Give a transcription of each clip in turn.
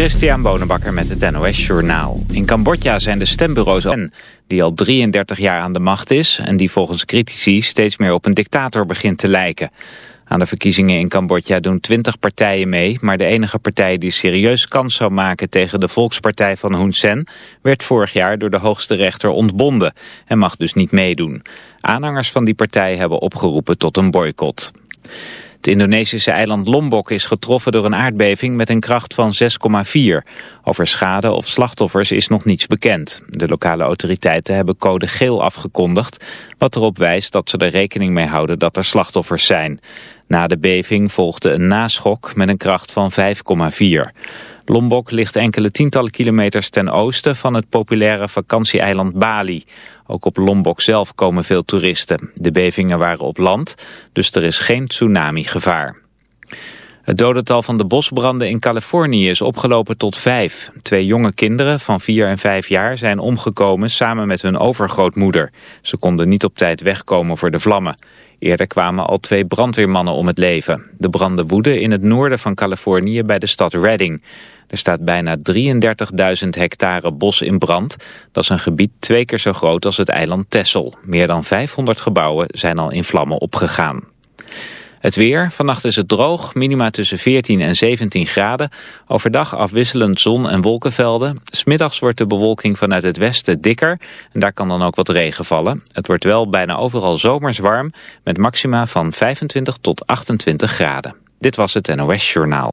Christian Bonenbakker met het NOS Journaal. In Cambodja zijn de stembureaus die al 33 jaar aan de macht is... en die volgens critici steeds meer op een dictator begint te lijken. Aan de verkiezingen in Cambodja doen 20 partijen mee... maar de enige partij die serieus kans zou maken tegen de volkspartij van Hun Sen... werd vorig jaar door de hoogste rechter ontbonden en mag dus niet meedoen. Aanhangers van die partij hebben opgeroepen tot een boycott. Het Indonesische eiland Lombok is getroffen door een aardbeving met een kracht van 6,4. Over schade of slachtoffers is nog niets bekend. De lokale autoriteiten hebben code geel afgekondigd, wat erop wijst dat ze er rekening mee houden dat er slachtoffers zijn. Na de beving volgde een naschok met een kracht van 5,4. Lombok ligt enkele tientallen kilometers ten oosten van het populaire vakantieeiland Bali. Ook op Lombok zelf komen veel toeristen. De bevingen waren op land, dus er is geen tsunami-gevaar. Het dodental van de bosbranden in Californië is opgelopen tot vijf. Twee jonge kinderen van vier en vijf jaar zijn omgekomen samen met hun overgrootmoeder. Ze konden niet op tijd wegkomen voor de vlammen. Eerder kwamen al twee brandweermannen om het leven. De branden woeden in het noorden van Californië bij de stad Redding. Er staat bijna 33.000 hectare bos in brand. Dat is een gebied twee keer zo groot als het eiland Texel. Meer dan 500 gebouwen zijn al in vlammen opgegaan. Het weer, vannacht is het droog, minima tussen 14 en 17 graden. Overdag afwisselend zon en wolkenvelden. Smiddags wordt de bewolking vanuit het westen dikker en daar kan dan ook wat regen vallen. Het wordt wel bijna overal zomers warm met maxima van 25 tot 28 graden. Dit was het NOS Journaal.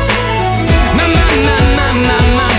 My, my, my, my,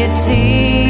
your teeth.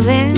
saben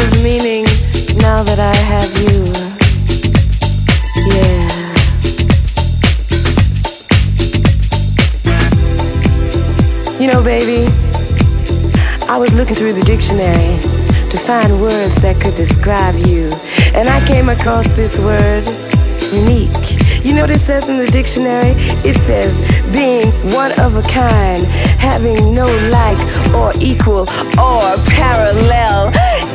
Of meaning now that I have you. Yeah. You know, baby, I was looking through the dictionary to find words that could describe you. And I came across this word, unique. You know what it says in the dictionary? It says being one of a kind, having no like or equal or parallel.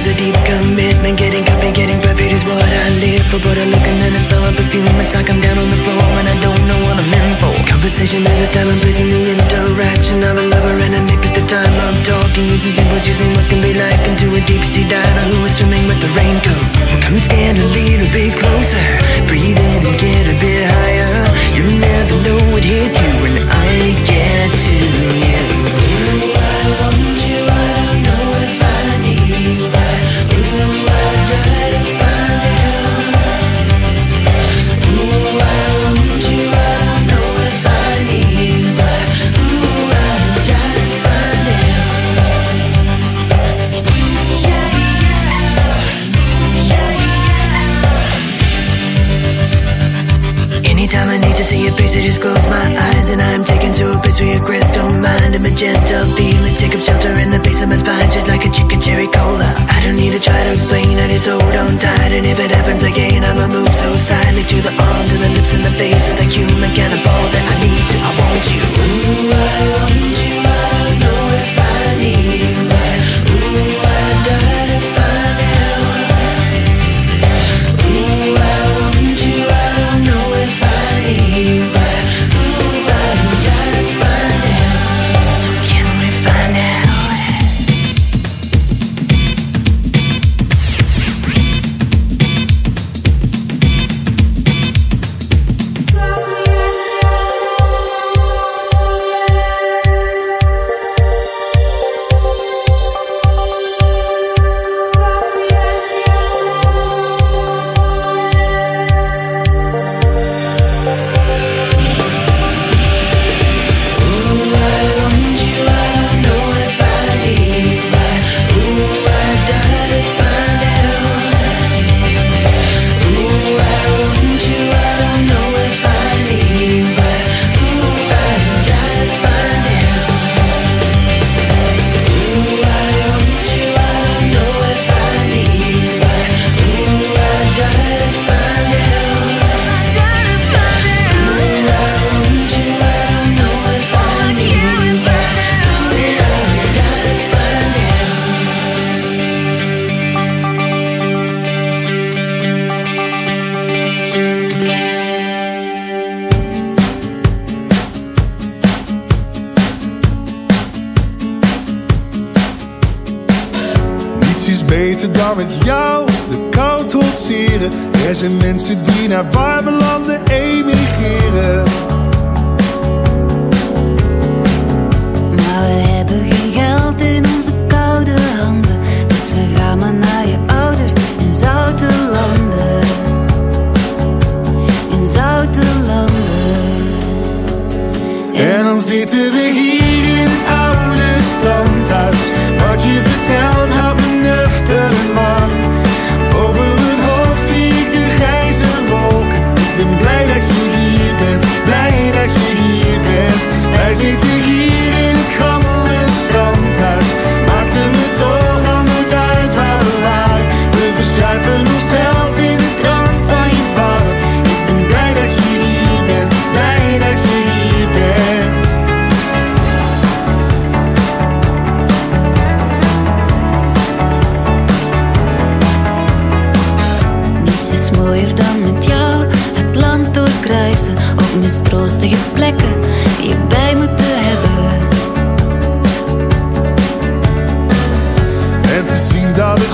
is a deep commitment. Getting coffee, getting perfect is what I live for. But I look and then I smell a perfume It's like I'm down on the floor and I don't know what I'm in for. Conversation is a time and place in the interaction of a lover and a mate at the time I'm talking Using symbols, using what can be like Into a deep sea diver who is swimming with the raincoat? Come stand a little bit closer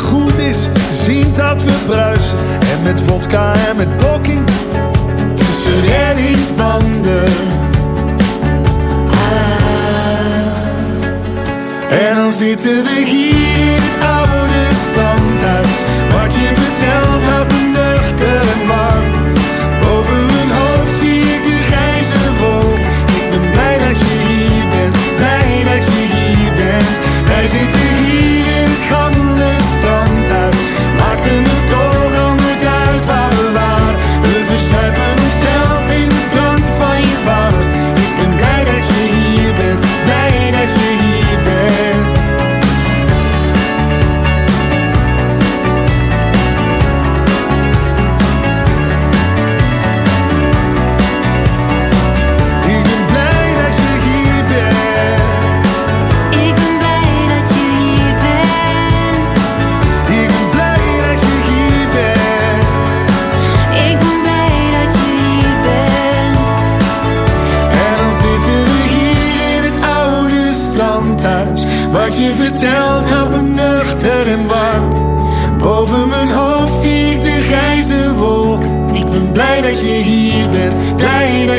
goed is te zien dat we bruisen. En met vodka en met poking tussen reddingsbanden. Ah. En dan zitten we hier in het oude standhuis. Wat je vertelt houdt me nuchter warm. Boven mijn hoofd zie ik de grijze wolk. Ik ben blij dat je hier bent, blij dat je hier bent. Wij zitten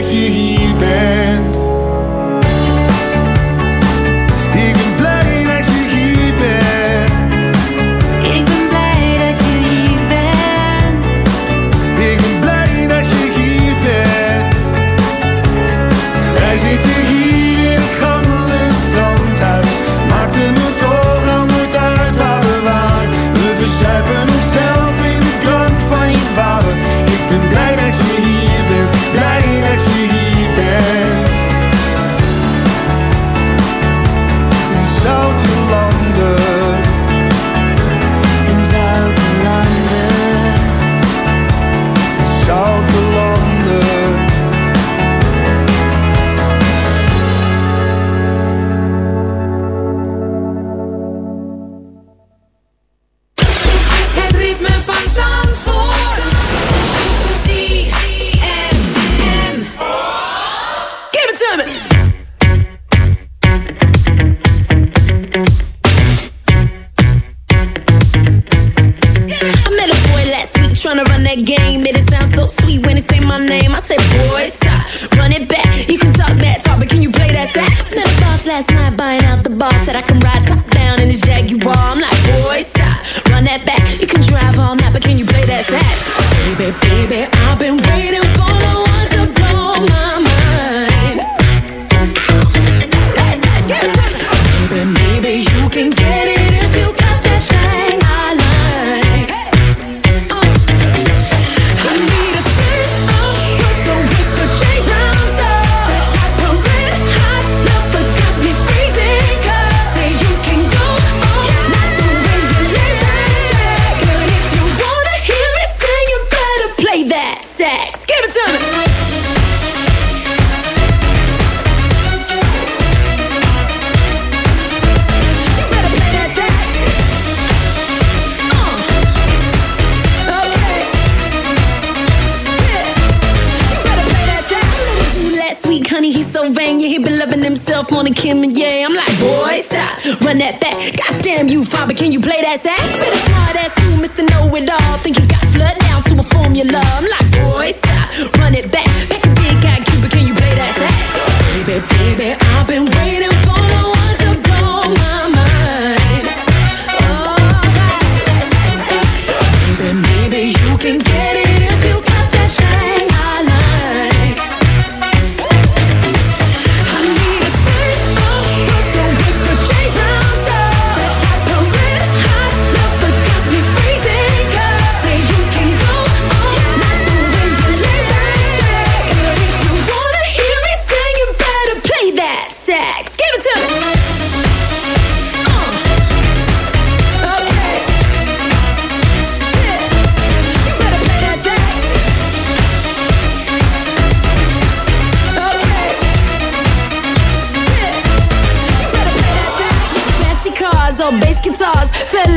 te rir. Hard you, Mr. Know It All. Think you got flood down to a formula. I'm like, boy, stop, run it back. Pack a big can you play that? Baby, baby, I've been waiting.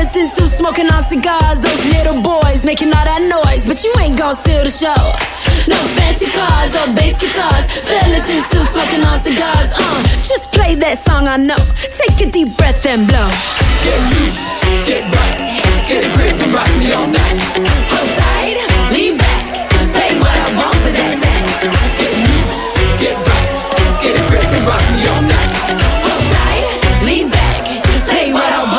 adolescents who smoking on cigars. Those little boys making all that noise, but you ain't gonna steal the show. No fancy cars or bass guitars. Fellas in suits smoking on cigars. Uh, just play that song I know. Take a deep breath and blow. Get loose, get right, get a grip and rock me all night. Hold tight, lean back, play what I want for that sax. Get loose, get right, get a grip and rock me all night. Hold tight, lean back, play what I want.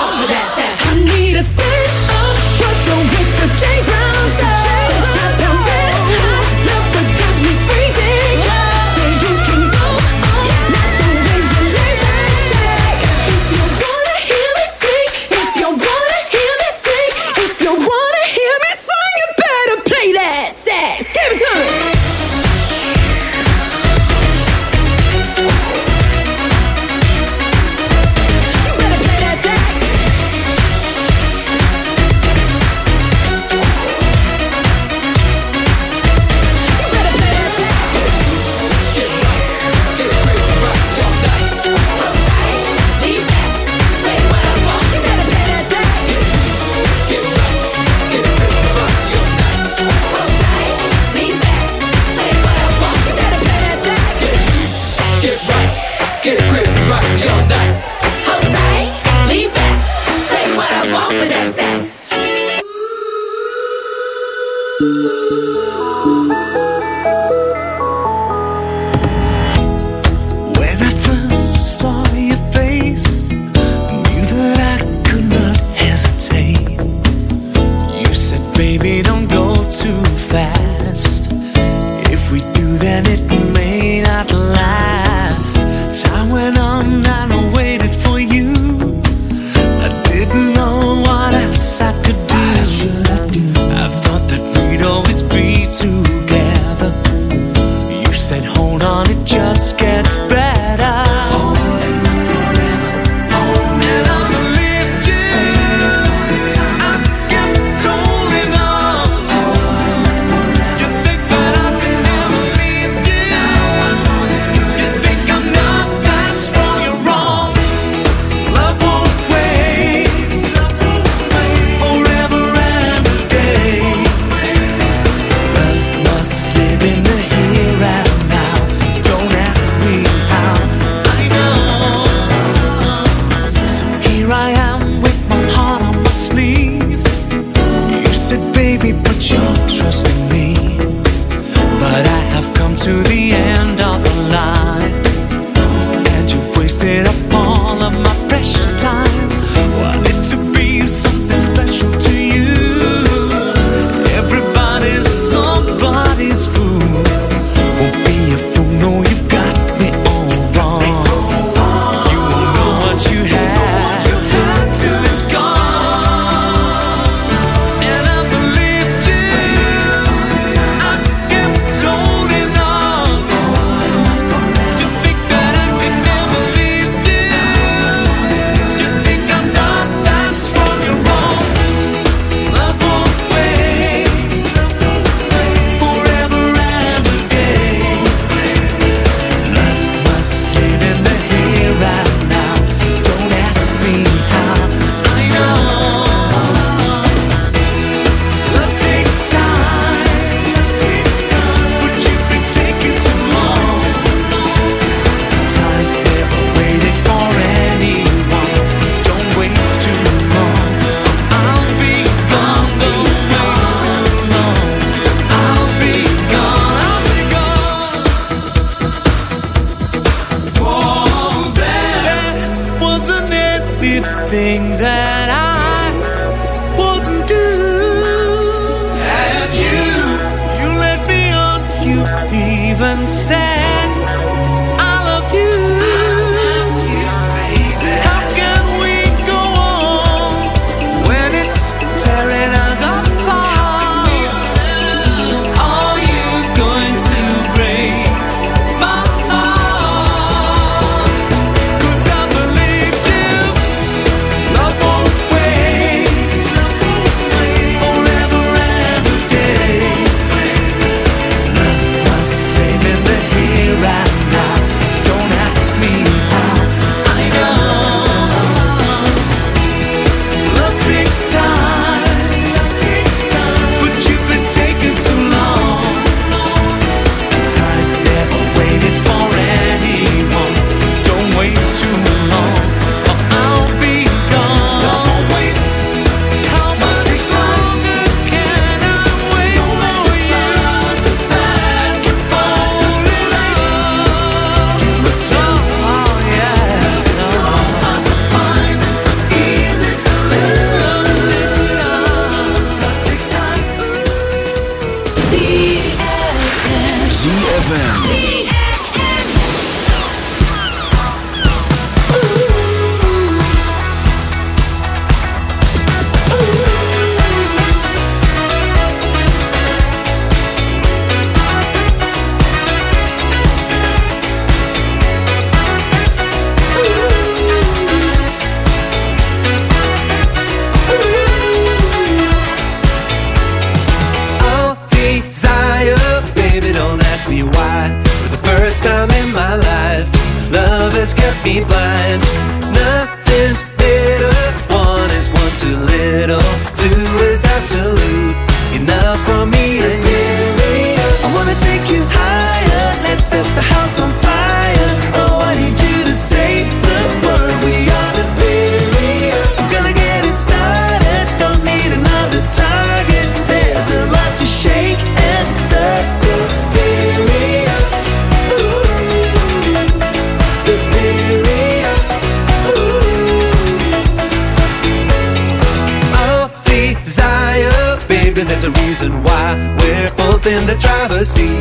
The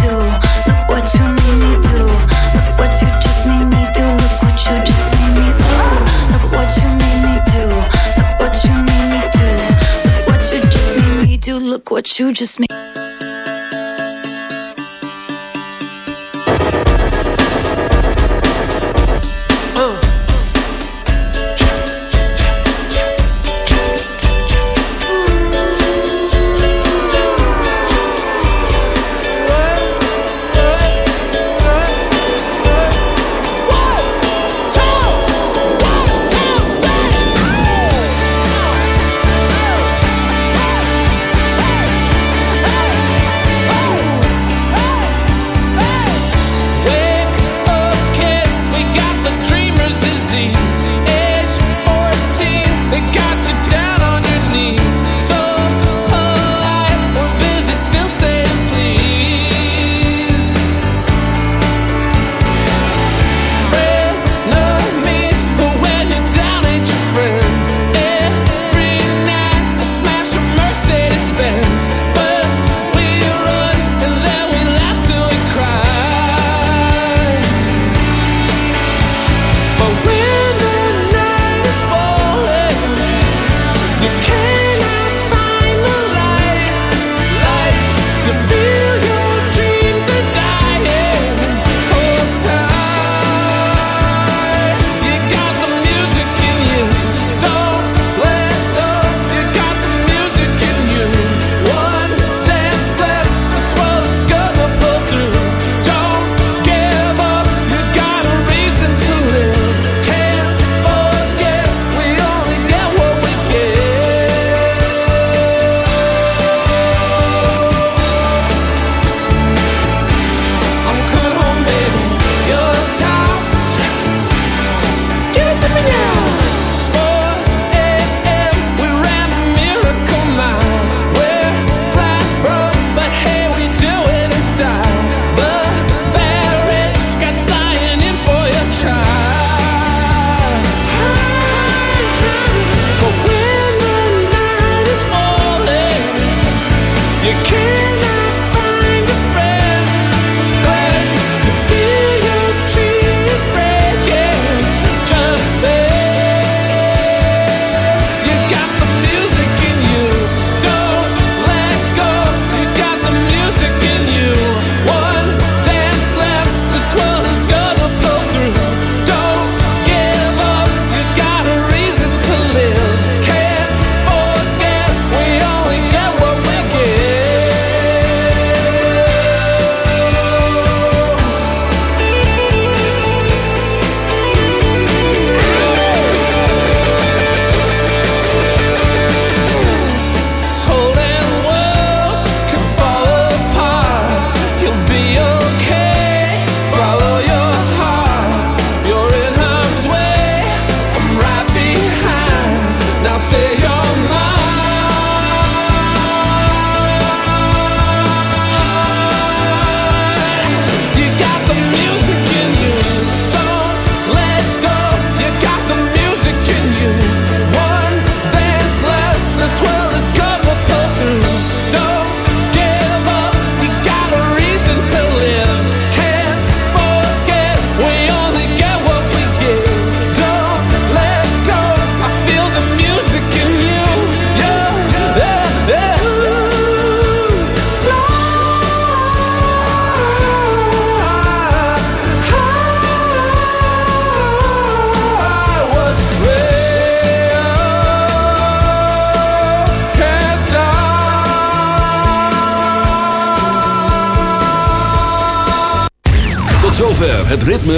do. What you just made.